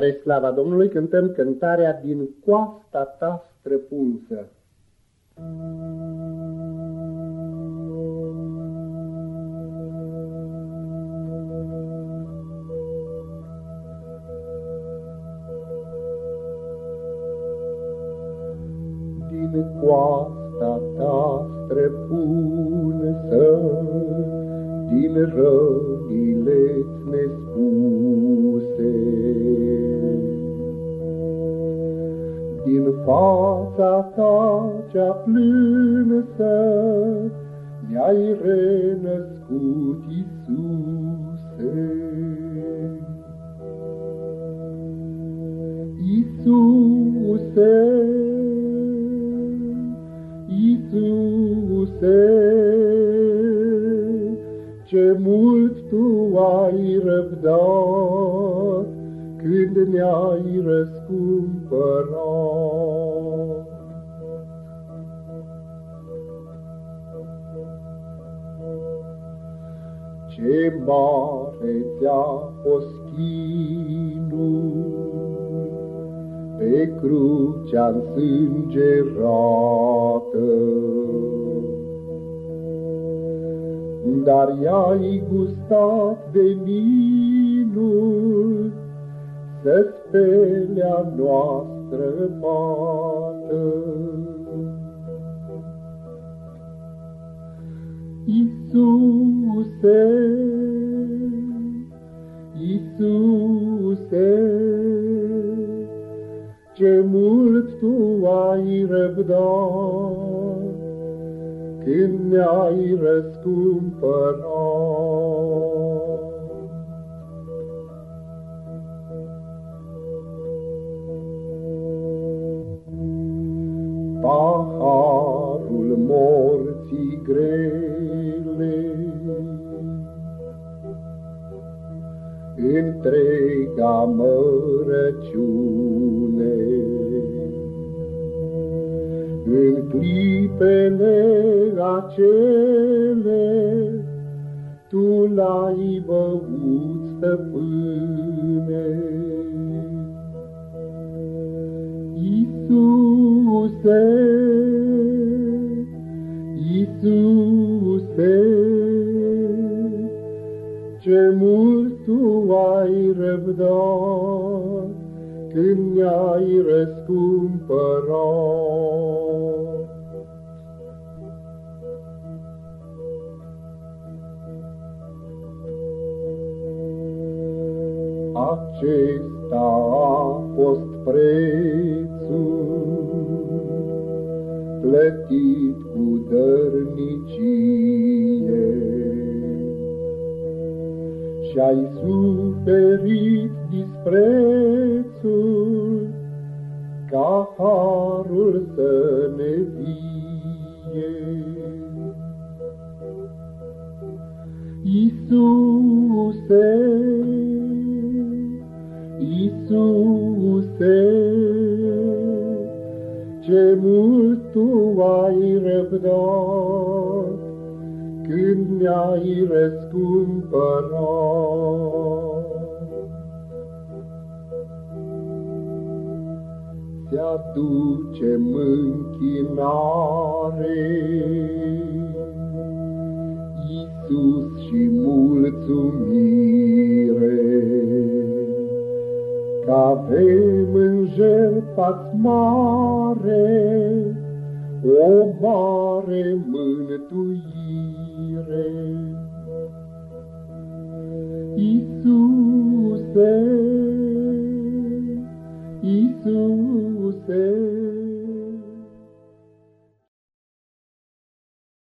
Spre slava Domnului cântăm cântarea din coasta ta străpunsă. Din coasta ta străpunsă, din rănile nespuse, din fața ta cea plânsă, mi-ai renăscut, Iisuse. Iisuse, Iisuse, ce mult Tu ai răbdat, când ne-ai răscumpărat. Ce mare ți-a fost chinul pe crucea însângerată, dar i-ai gustat de minuni să spelea noastră pată. Iisuse, Iisuse, ce mult Tu ai răbdat, când ne-ai răscumpărat. Paharul morții grele. Întreaga mărăciune, în clipele acele, Tu l-ai băut, stăpâne. Iisuse, Iisuse, ce mult Tu ai răbdat când ne-ai răscumpărat. Acesta a fost prețul plătit cu dărnicie și-ai suferit disprețul ca harul să ne vie. Iisuse, Iisuse, ce mult Tu ai răbdat când mi-ai răscumpărat. Se aduce închinare, Iisus și mulțumire, că avem în jertfa mare o mare mântuire.